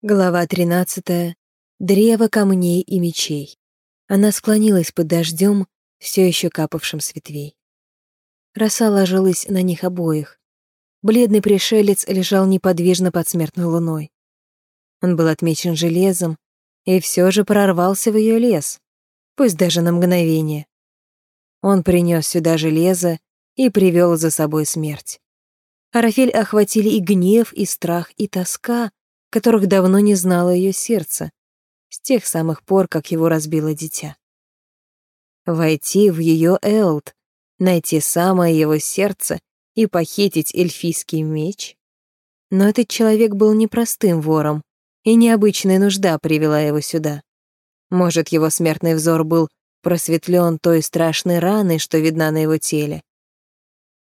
Глава 13. Древо камней и мечей. Она склонилась под дождем, все еще капавшим с ветвей. Роса ложилась на них обоих. Бледный пришелец лежал неподвижно под смертной луной. Он был отмечен железом и все же прорвался в ее лес, пусть даже на мгновение. Он принес сюда железо и привел за собой смерть. Арафель охватили и гнев, и страх, и тоска, которых давно не знало ее сердце, с тех самых пор, как его разбило дитя. Войти в ее Элд, найти самое его сердце и похитить эльфийский меч? Но этот человек был непростым вором, и необычная нужда привела его сюда. Может, его смертный взор был просветлен той страшной раной, что видна на его теле.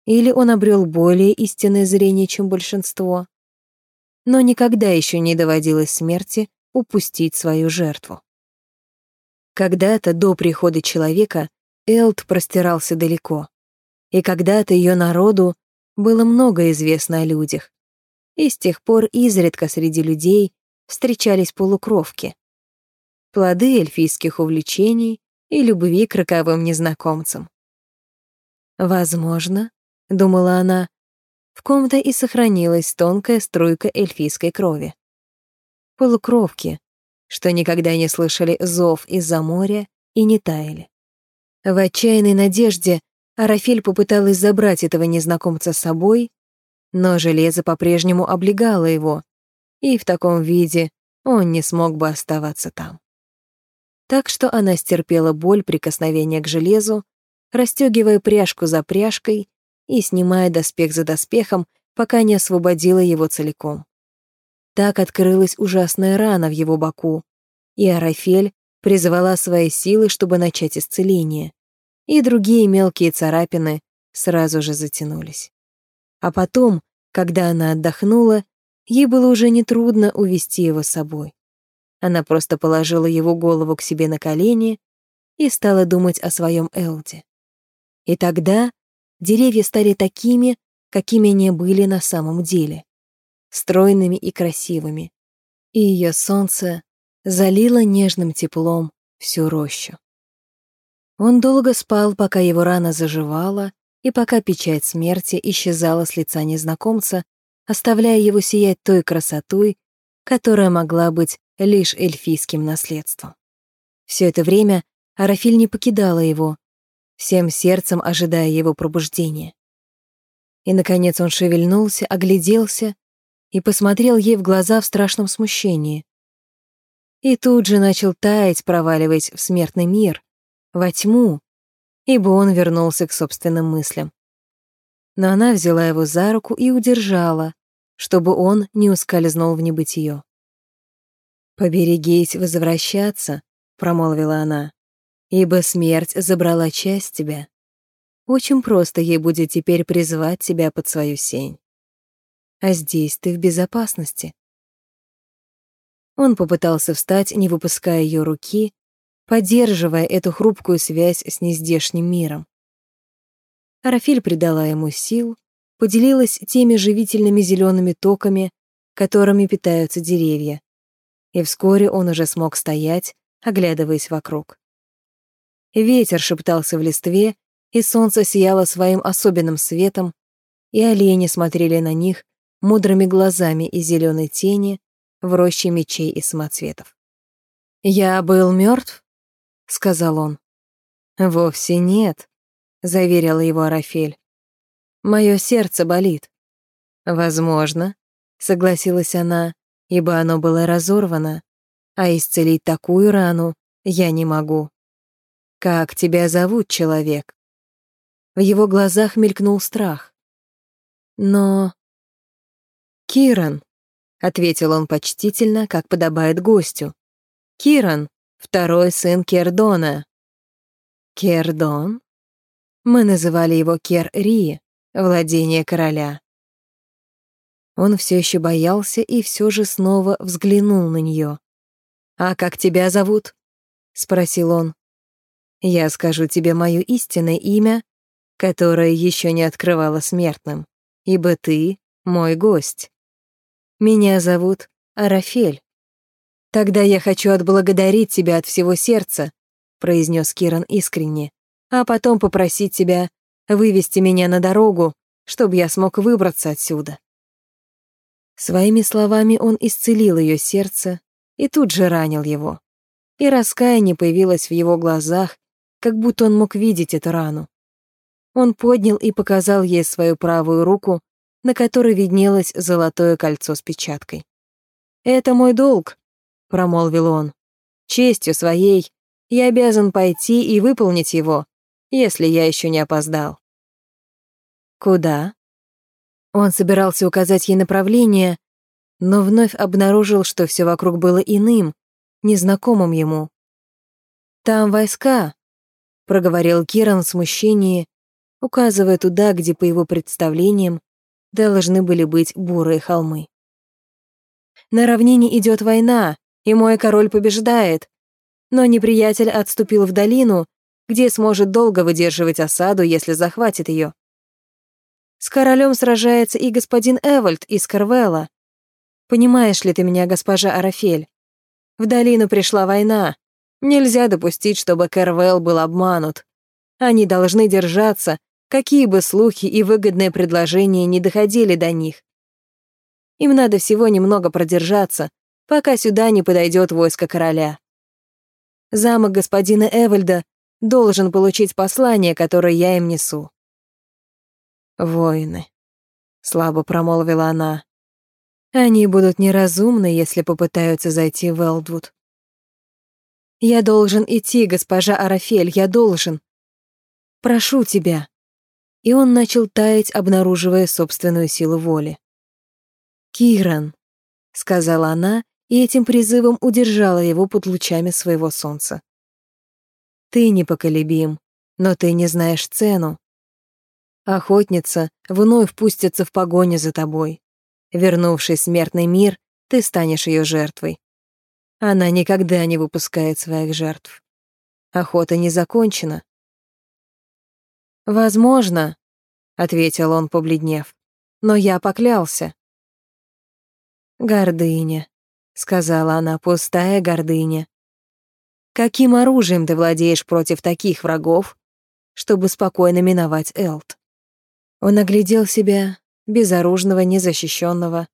Или он обрел более истинное зрение, чем большинство но никогда еще не доводилось смерти упустить свою жертву. Когда-то до прихода человека Элт простирался далеко, и когда-то ее народу было много известно о людях, и с тех пор изредка среди людей встречались полукровки, плоды эльфийских увлечений и любви к роковым незнакомцам. «Возможно», — думала она, в ком-то и сохранилась тонкая струйка эльфийской крови. Полукровки, что никогда не слышали зов из-за моря и не таяли. В отчаянной надежде Арафель попыталась забрать этого незнакомца с собой, но железо по-прежнему облегало его, и в таком виде он не смог бы оставаться там. Так что она стерпела боль прикосновения к железу, расстегивая пряжку за пряжкой и снимая доспех за доспехом, пока не освободила его целиком. Так открылась ужасная рана в его боку, и Арафель призвала свои силы, чтобы начать исцеление, и другие мелкие царапины сразу же затянулись. А потом, когда она отдохнула, ей было уже нетрудно увести его с собой. Она просто положила его голову к себе на колени и стала думать о своем Элде. И тогда деревья стали такими, какими они были на самом деле, стройными и красивыми, и ее солнце залило нежным теплом всю рощу. Он долго спал, пока его рана заживала, и пока печать смерти исчезала с лица незнакомца, оставляя его сиять той красотой, которая могла быть лишь эльфийским наследством. Все это время Арафиль не покидала его, всем сердцем ожидая его пробуждения. И, наконец, он шевельнулся, огляделся и посмотрел ей в глаза в страшном смущении. И тут же начал таять, проваливаясь в смертный мир, во тьму, ибо он вернулся к собственным мыслям. Но она взяла его за руку и удержала, чтобы он не ускользнул в небытие. «Поберегись возвращаться», — промолвила она ибо смерть забрала часть тебя. Очень просто ей будет теперь призвать тебя под свою сень. А здесь ты в безопасности. Он попытался встать, не выпуская ее руки, поддерживая эту хрупкую связь с нездешним миром. Арафель придала ему сил, поделилась теми живительными зелеными токами, которыми питаются деревья, и вскоре он уже смог стоять, оглядываясь вокруг. Ветер шептался в листве, и солнце сияло своим особенным светом, и олени смотрели на них мудрыми глазами из зеленой тени в роще мечей и самоцветов. «Я был мертв? сказал он. «Вовсе нет», — заверила его Арафель. «Мое сердце болит». «Возможно», — согласилась она, ибо оно было разорвано, а исцелить такую рану я не могу. «Как тебя зовут, человек?» В его глазах мелькнул страх. «Но...» «Киран», — ответил он почтительно, как подобает гостю. «Киран, второй сын Кердона». «Кердон?» Мы называли его Кер-Ри, владение короля. Он все еще боялся и все же снова взглянул на нее. «А как тебя зовут?» — спросил он. Я скажу тебе мое истинное имя, которое еще не открывало смертным, ибо ты мой гость. Меня зовут Арафель. «Тогда я хочу отблагодарить тебя от всего сердца», произнес Киран искренне, «а потом попросить тебя вывести меня на дорогу, чтобы я смог выбраться отсюда». Своими словами он исцелил ее сердце и тут же ранил его. И раскаяние появилось в его глазах, как будто он мог видеть эту рану. Он поднял и показал ей свою правую руку, на которой виднелось золотое кольцо с печаткой. «Это мой долг», — промолвил он. «Честью своей я обязан пойти и выполнить его, если я еще не опоздал». «Куда?» Он собирался указать ей направление, но вновь обнаружил, что все вокруг было иным, незнакомым ему. «Там войска», — проговорил Киран в смущении, указывая туда, где, по его представлениям, должны были быть бурые холмы. На равнине идет война, и мой король побеждает, но неприятель отступил в долину, где сможет долго выдерживать осаду, если захватит ее. С королем сражается и господин Эвальд из Карвелла. Понимаешь ли ты меня, госпожа Арафель? В долину пришла война. Нельзя допустить, чтобы Карвелл был обманут. Они должны держаться, какие бы слухи и выгодные предложения не доходили до них. Им надо всего немного продержаться, пока сюда не подойдет войско короля. Замок господина Эвальда должен получить послание, которое я им несу. «Воины», — слабо промолвила она. «Они будут неразумны, если попытаются зайти в Элдвуд». «Я должен идти, госпожа Арафель, я должен. Прошу тебя». И он начал таять, обнаруживая собственную силу воли. «Киран», — сказала она, и этим призывом удержала его под лучами своего солнца. «Ты непоколебим, но ты не знаешь цену. Охотница вновь пустится в погоню за тобой. Вернувшись в смертный мир, ты станешь ее жертвой. Она никогда не выпускает своих жертв. Охота не закончена. «Возможно», — ответил он, побледнев, — «но я поклялся». «Гордыня», — сказала она, — «пустая гордыня. Каким оружием ты владеешь против таких врагов, чтобы спокойно миновать Элт?» Он оглядел себя, безоружного, незащищенного,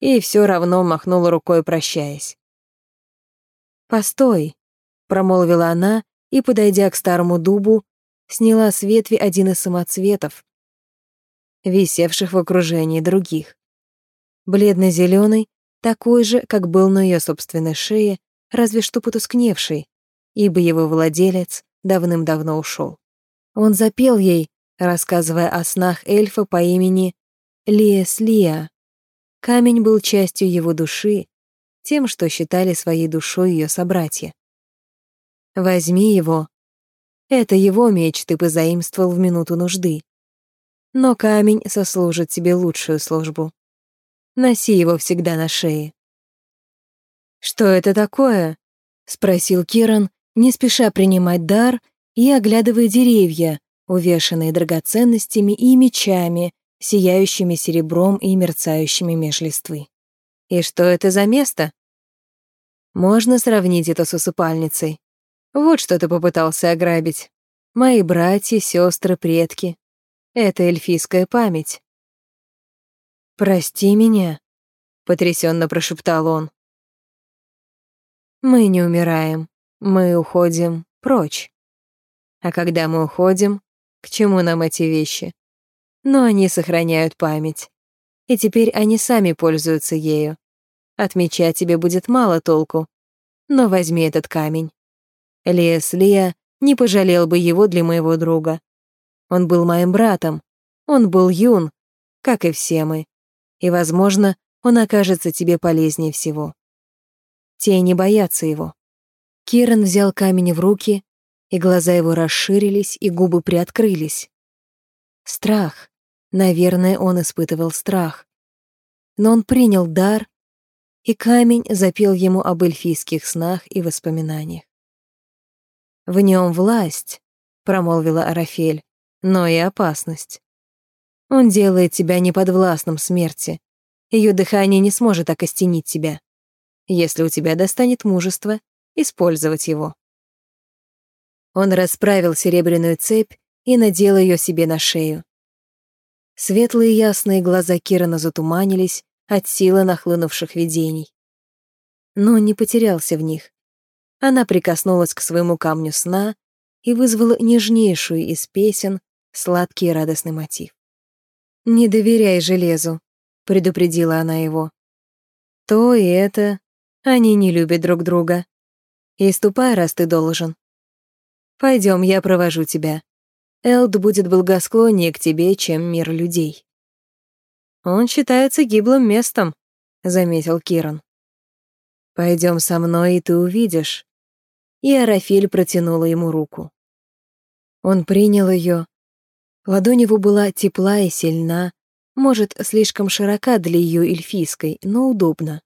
и все равно махнул рукой, прощаясь. «Постой», — промолвила она и, подойдя к старому дубу, сняла с ветви один из самоцветов, висевших в окружении других. Бледно-зеленый, такой же, как был на ее собственной шее, разве что потускневший, ибо его владелец давным-давно ушел. Он запел ей, рассказывая о снах эльфа по имени Лиес Лия. Камень был частью его души, тем, что считали своей душой ее собратья. Возьми его. Это его меч ты позаимствовал в минуту нужды. Но камень сослужит тебе лучшую службу. Носи его всегда на шее. «Что это такое?» — спросил Киран, не спеша принимать дар и оглядывая деревья, увешанные драгоценностями и мечами, сияющими серебром и мерцающими меж листвы. И что это за место? Можно сравнить это с усыпальницей. Вот что ты попытался ограбить. Мои братья, сестры, предки. Это эльфийская память. «Прости меня», — потрясенно прошептал он. «Мы не умираем, мы уходим прочь. А когда мы уходим, к чему нам эти вещи? Но они сохраняют память. И теперь они сами пользуются ею. Отмечать тебе будет мало толку. Но возьми этот камень. Лиэс Лия не пожалел бы его для моего друга. Он был моим братом. Он был юн, как и все мы. И, возможно, он окажется тебе полезнее всего. Тени боятся его. Киран взял камень в руки и глаза его расширились, и губы приоткрылись. Страх. Наверное, он испытывал страх. Но он принял дар, и камень запел ему об эльфийских снах и воспоминаниях. «В нем власть», — промолвила Арафель, — «но и опасность. Он делает тебя неподвластным смерти. Ее дыхание не сможет окостенить тебя. если у тебя достанет мужества использовать его. Он расправил серебряную цепь и надел ее себе на шею. Светлые ясные глаза Кирана затуманились от силы нахлынувших видений. Но не потерялся в них. Она прикоснулась к своему камню сна и вызвала нежнейшую из песен сладкий и радостный мотив. «Не доверяй железу», — предупредила она его. «То и это, они не любят друг друга. И ступай, раз ты должен. Пойдем, я провожу тебя. Элд будет благосклоннее к тебе, чем мир людей». «Он считается гиблым местом», — заметил Киран. «Пойдем со мной, и ты увидишь». И Арафель протянула ему руку. Он принял ее. Ладонь его была тепла и сильна, может, слишком широка для ее эльфийской, но удобна.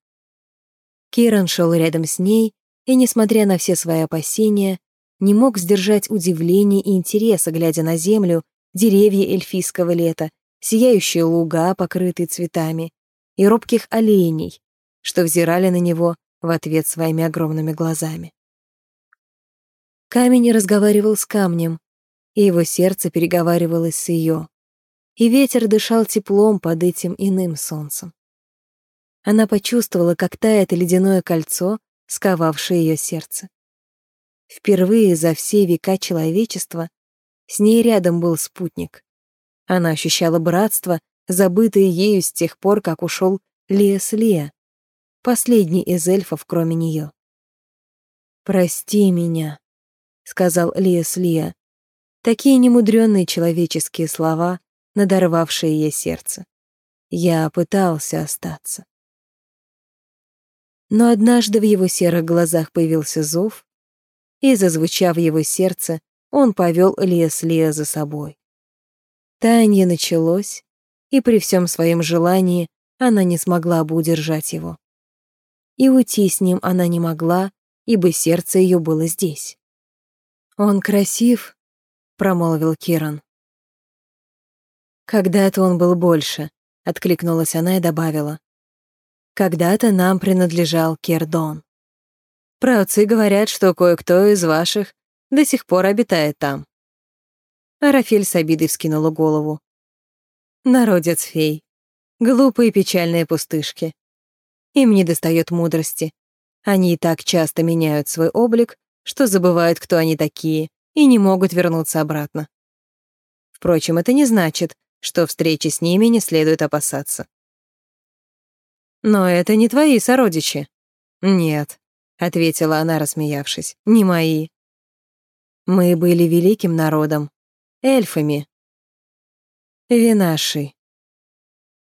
Киран шел рядом с ней, и, несмотря на все свои опасения, не мог сдержать удивления и интереса, глядя на землю, деревья эльфийского лета, сияющие луга, покрытые цветами, и робких оленей, что взирали на него в ответ своими огромными глазами. Камень разговаривал с камнем, и его сердце переговаривалось с ее, и ветер дышал теплом под этим иным солнцем. Она почувствовала, как тает ледяное кольцо, сковавшее ее сердце. Впервые за все века человечества с ней рядом был спутник. Она ощущала братство, забытое ею с тех пор, как ушел Лиас Лия, последний из эльфов, кроме нее. «Прости меня», — сказал Лиас Лия. Такие немудренные человеческие слова, надорвавшие ей сердце. Я пытался остаться. Но однажды в его серых глазах появился зов, и, зазвучав его сердце, он повел Лес Лея за собой. Таяние началось, и при всем своем желании она не смогла бы удержать его. И уйти с ним она не могла, ибо сердце ее было здесь. «Он красив», — промолвил Киран. «Когда-то он был больше», — откликнулась она и добавила. Когда-то нам принадлежал Кердон. Праотцы говорят, что кое-кто из ваших до сих пор обитает там. Арафель с обидой вскинула голову. Народец фей. Глупые печальные пустышки. Им не достает мудрости. Они и так часто меняют свой облик, что забывают, кто они такие, и не могут вернуться обратно. Впрочем, это не значит, что встречи с ними не следует опасаться. «Но это не твои сородичи». «Нет», — ответила она, рассмеявшись, — «не мои». «Мы были великим народом, эльфами». «Винаши».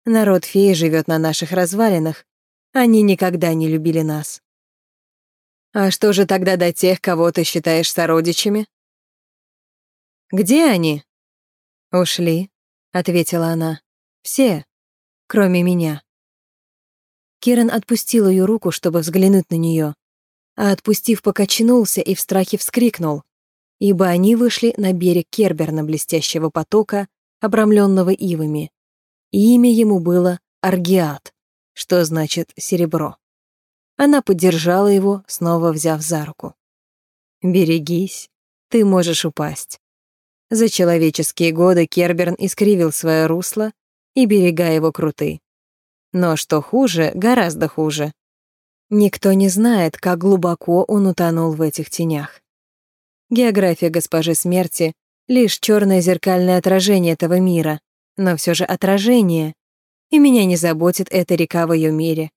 Народ феи живет на наших развалинах. Они никогда не любили нас. А что же тогда до тех, кого ты считаешь сородичами? Где они? Ушли, ответила она. Все, кроме меня. Киран отпустил ее руку, чтобы взглянуть на нее, а отпустив, покачнулся и в страхе вскрикнул, ибо они вышли на берег Керберна блестящего потока, обрамленного ивами. И имя ему было Аргиат, что значит «серебро». Она поддержала его, снова взяв за руку. «Берегись, ты можешь упасть». За человеческие годы Керберн искривил свое русло, и берега его круты. Но что хуже, гораздо хуже. Никто не знает, как глубоко он утонул в этих тенях. География госпожи смерти — лишь черное зеркальное отражение этого мира, но все же отражение, и меня не заботит эта река в ее мире.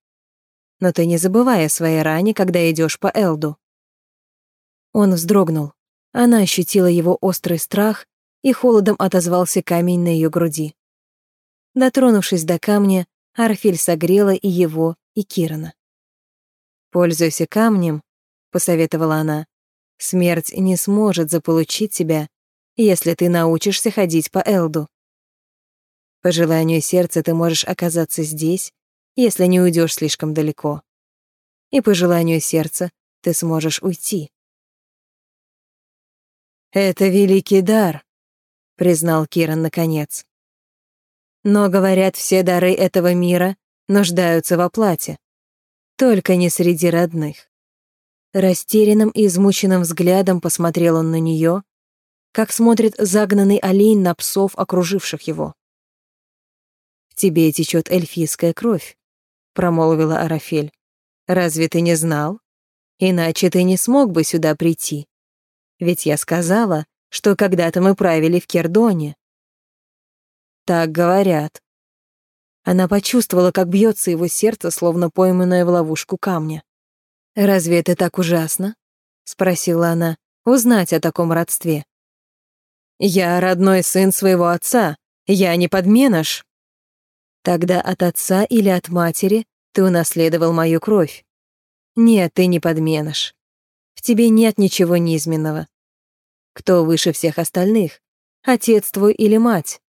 Но ты не забывай о своей ране, когда идешь по Элду. Он вздрогнул. Она ощутила его острый страх, и холодом отозвался камень на ее груди. Дотронувшись до камня, Арфиль согрела и его, и Кирана. «Пользуйся камнем», — посоветовала она. «Смерть не сможет заполучить тебя, если ты научишься ходить по Элду. По желанию сердца ты можешь оказаться здесь, если не уйдешь слишком далеко. И по желанию сердца ты сможешь уйти». «Это великий дар», — признал Киран наконец. Но, говорят, все дары этого мира нуждаются в оплате. Только не среди родных. Растерянным и измученным взглядом посмотрел он на нее, как смотрит загнанный олень на псов, окруживших его. «В тебе течет эльфийская кровь», — промолвила Арафель. «Разве ты не знал? Иначе ты не смог бы сюда прийти. Ведь я сказала, что когда-то мы правили в Кердоне». «Так говорят». Она почувствовала, как бьется его сердце, словно пойманное в ловушку камня. «Разве это так ужасно?» — спросила она. «Узнать о таком родстве». «Я родной сын своего отца. Я не подменыш». «Тогда от отца или от матери ты унаследовал мою кровь. Нет, ты не подменыш. В тебе нет ничего низменного. Кто выше всех остальных? Отец твой или мать?»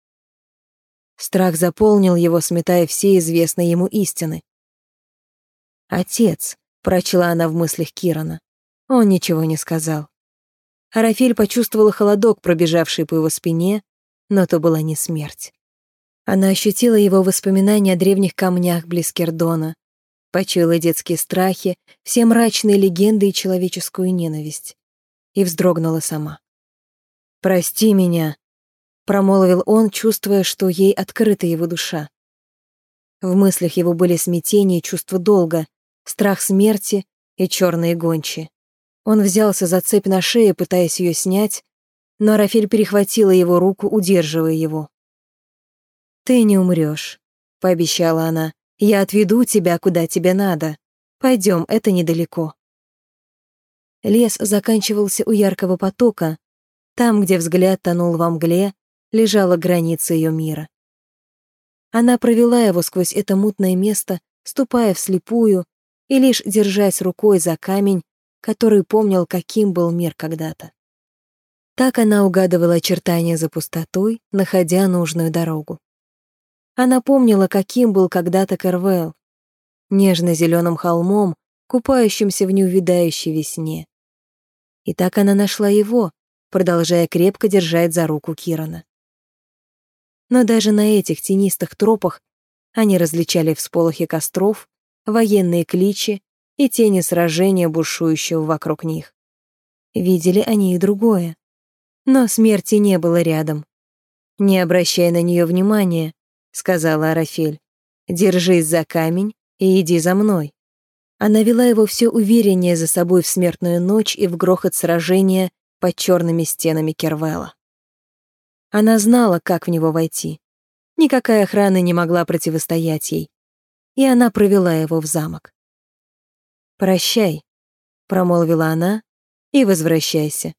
Страх заполнил его, сметая все известные ему истины. «Отец», Прочла она в мыслях Кирана. Он ничего не сказал. Арафель почувствовала холодок, пробежавший по его спине, но то была не смерть. Она ощутила его воспоминания о древних камнях близ Кердона, почуяла детские страхи, все мрачные легенды и человеческую ненависть. И вздрогнула сама. «Прости меня», — промолвил он, чувствуя, что ей открыта его душа. В мыслях его были смятение и чувство долга, страх смерти и черные гончи. Он взялся за цепь на шее, пытаясь ее снять, но Рафель перехватила его руку, удерживая его. «Ты не умрешь», — пообещала она. «Я отведу тебя, куда тебе надо. Пойдем, это недалеко». Лес заканчивался у яркого потока. Там, где взгляд тонул во мгле, лежала граница ее мира. Она провела его сквозь это мутное место, ступая вслепую, и лишь держась рукой за камень, который помнил, каким был мир когда-то. Так она угадывала очертания за пустотой, находя нужную дорогу. Она помнила, каким был когда-то Кервелл, нежно-зеленым холмом, купающимся в неувидающей весне. И так она нашла его, продолжая крепко держать за руку Кирана. Но даже на этих тенистых тропах они различали всполохи костров, военные кличи и тени сражения, бушующего вокруг них. Видели они и другое. Но смерти не было рядом. «Не обращай на нее внимания», — сказала Арафель. «Держись за камень и иди за мной». Она вела его все увереннее за собой в смертную ночь и в грохот сражения под черными стенами Кервелла. Она знала, как в него войти. Никакая охрана не могла противостоять ей и она провела его в замок. «Прощай», — промолвила она, — «и возвращайся».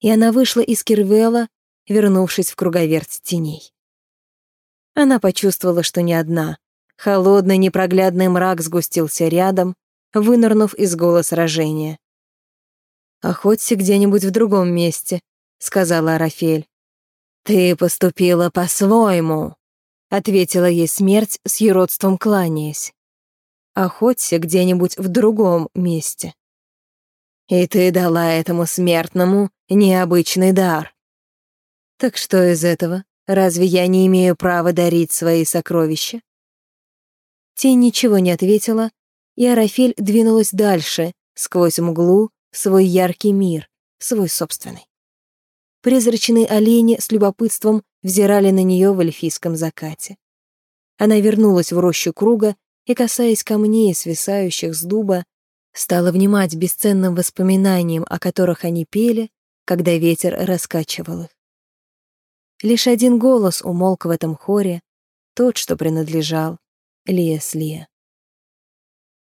И она вышла из Кирвела, вернувшись в круговерть теней. Она почувствовала, что не одна. Холодный непроглядный мрак сгустился рядом, вынырнув из гола сражения. «Охоться где-нибудь в другом месте», — сказала Арафель. «Ты поступила по-своему», — ответила ей смерть с юродством кланяясь. «Охоться где-нибудь в другом месте». «И ты дала этому смертному необычный дар». «Так что из этого? Разве я не имею права дарить свои сокровища?» Тень ничего не ответила, и Арафель двинулась дальше, сквозь мглу, в свой яркий мир, свой собственный. Призрачные олени с любопытством взирали на нее в эльфийском закате. Она вернулась в рощу круга и, касаясь камней, свисающих с дуба, стала внимать бесценным воспоминаниям, о которых они пели, когда ветер раскачивал их. Лишь один голос умолк в этом хоре, тот, что принадлежал Лия Слия.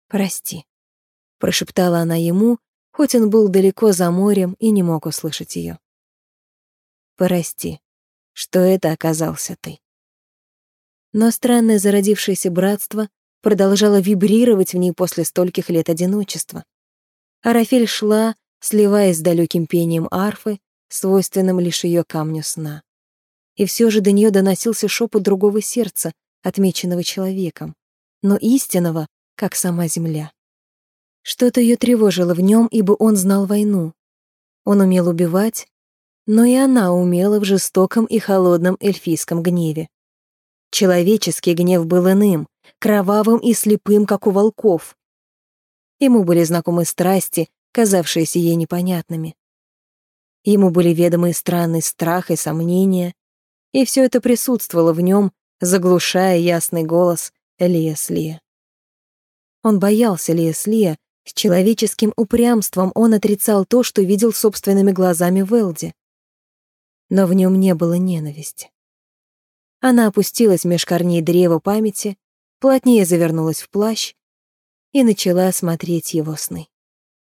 «Прости», — прошептала она ему, хоть он был далеко за морем и не мог услышать ее. «Прости», что это оказался ты. Но странное зародившееся братство продолжало вибрировать в ней после стольких лет одиночества. Арафель шла, сливаясь с далеким пением арфы, свойственным лишь ее камню сна. И все же до нее доносился шепот другого сердца, отмеченного человеком, но истинного, как сама земля. Что-то ее тревожило в нем, ибо он знал войну. Он умел убивать, но и она умела в жестоком и холодном эльфийском гневе. Человеческий гнев был иным, кровавым и слепым, как у волков, Ему были знакомы страсти, казавшиеся ей непонятными. Ему были ведомы странный страх и сомнения, и все это присутствовало в нем, заглушая ясный голос Лия Слия. Он боялся Лия Слия, с человеческим упрямством он отрицал то, что видел собственными глазами в Элде. Но в нем не было ненависти. Она опустилась меж корней древа памяти, плотнее завернулась в плащ и начала смотреть его сны.